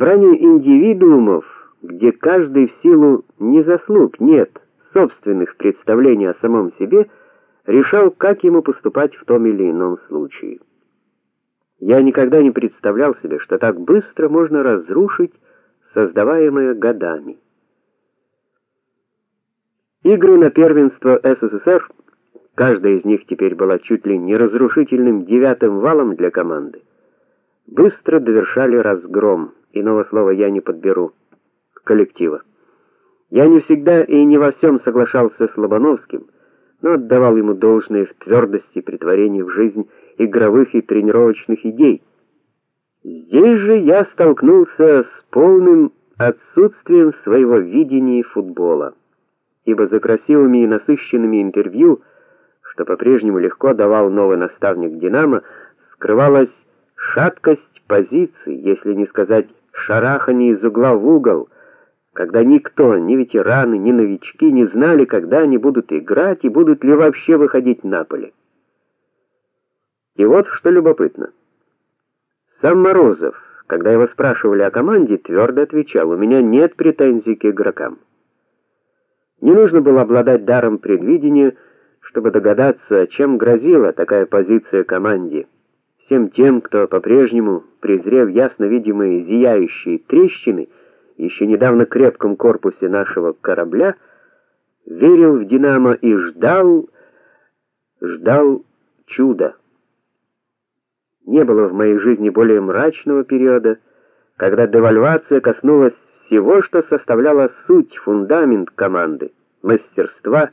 Собрание индивидуумов, где каждый в силу не заслуг, нет собственных представлений о самом себе, решал, как ему поступать в том или ином случае. Я никогда не представлял себе, что так быстро можно разрушить создаваемое годами. Игры на первенство СССР, каждая из них теперь была чуть ли не разрушительным девятым валом для команды. Быстро довершали разгром, иного слова я не подберу, коллектива. Я не всегда и не во всем соглашался с Лобановским, но отдавал ему должное в твердости претворения в жизнь игровых и тренировочных идей. Здесь же я столкнулся с полным отсутствием своего видения футбола ибо за красивыми и насыщенными интервью, что по-прежнему легко давал новый наставник Динамо, скрывалась шаткость позиций, если не сказать шарахание из угла в угол, когда никто, ни ветераны, ни новички не знали, когда они будут играть и будут ли вообще выходить на поле. И вот что любопытно. Сам Морозов, когда его спрашивали о команде, твердо отвечал: "У меня нет претензий к игрокам". Не нужно было обладать даром предвидения, чтобы догадаться, чем грозила такая позиция команде. Всем тем, кто по-прежнему, презрев ясно видимые зияющие трещины, еще недавно крепком корпусе нашего корабля, верил в Динамо и ждал ждал чуда. Не было в моей жизни более мрачного периода, когда девальвация коснулась всего, что составляло суть, фундамент команды, мастерства,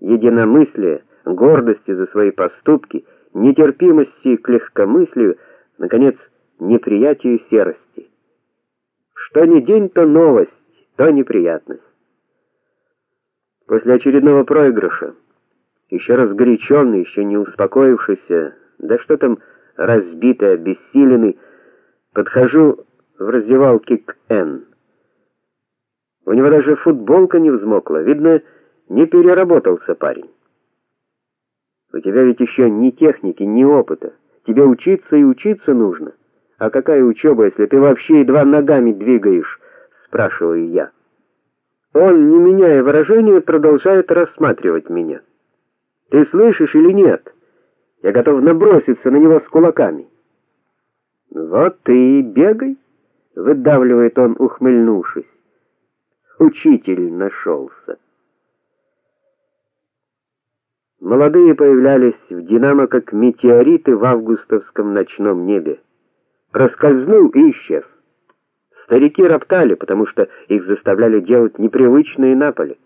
единомыслия, гордости за свои поступки, нетерпимости к легкомыслию, наконец, неприятию серости. Что ни день, то новость, то неприятность. После очередного проигрыша, еще разгоряченный, еще не успокоившийся, да что там разбитый, обессиленный, подхожу в раздевалке к Н. У него даже футболка не взмокла. Видно, не переработался парень. Тебя ведь еще ни техники, ни опыта. Тебе учиться и учиться нужно. А какая учеба, если ты вообще едва ногами двигаешь, спрашиваю я. Он, не меняя выражения, продолжает рассматривать меня. Ты слышишь или нет? Я готов наброситься на него с кулаками. Вот ты и бегай, выдавливает он, ухмыльнувшись учитель нашелся. Молодые появлялись в Динамо как метеориты в августовском ночном небе. Проскользнул и исчез. Старики роптали, потому что их заставляли делать непривычные на поле.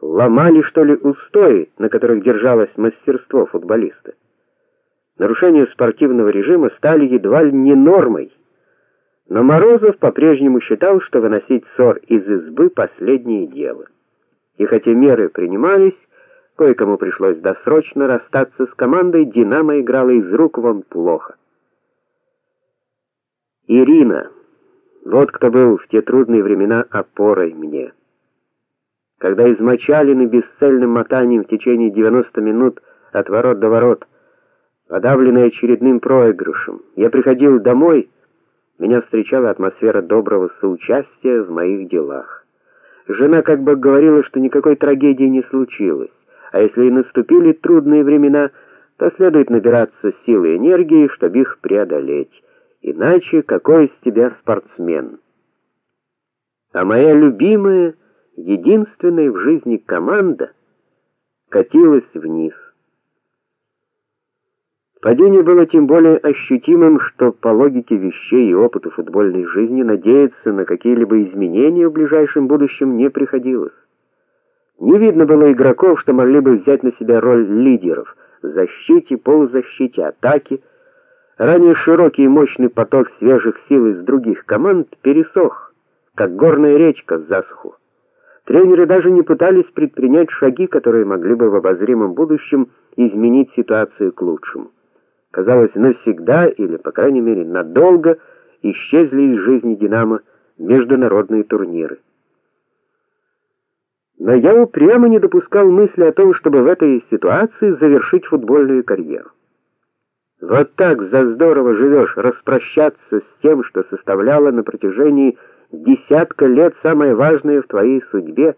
Ломали, что ли, устои, на которых держалось мастерство футболиста. Нарушения спортивного режима стали едва ли не нормой. Но Морозов по-прежнему считал, что выносить ссор из избы последнее дело. И хотя меры принимались, кое-кому пришлось досрочно расстаться с командой, Динамо играла из рук вон плохо. Ирина, вот кто был в те трудные времена опорой мне. Когда измочаленный бесцельным мотанием в течение 90 минут от ворот до ворот, подавленный очередным проигрышем, я приходил домой меня встречала атмосфера доброго соучастия в моих делах. Жена как бы говорила, что никакой трагедии не случилось, а если и наступили трудные времена, то следует набираться сил и энергии, чтобы их преодолеть. Иначе какой из тебя спортсмен? А моя любимая, единственная в жизни команда катилась вниз. Падение было тем более ощутимым, что по логике вещей и опыту футбольной жизни надеяться на какие-либо изменения в ближайшем будущем не приходилось. Не видно было игроков, что могли бы взять на себя роль лидеров в защите, полузащите, атаке. Ранее широкий и мощный поток свежих сил из других команд пересох, как горная речка в засуху. Тренеры даже не пытались предпринять шаги, которые могли бы в обозримом будущем изменить ситуацию к лучшему казалось, навсегда или, по крайней мере, надолго исчезли из жизни Динамо международные турниры. Но я упрямо не допускал мысли о том, чтобы в этой ситуации завершить футбольную карьеру. Вот так за здорово живешь, распрощаться с тем, что составляло на протяжении десятка лет самое важное в твоей судьбе.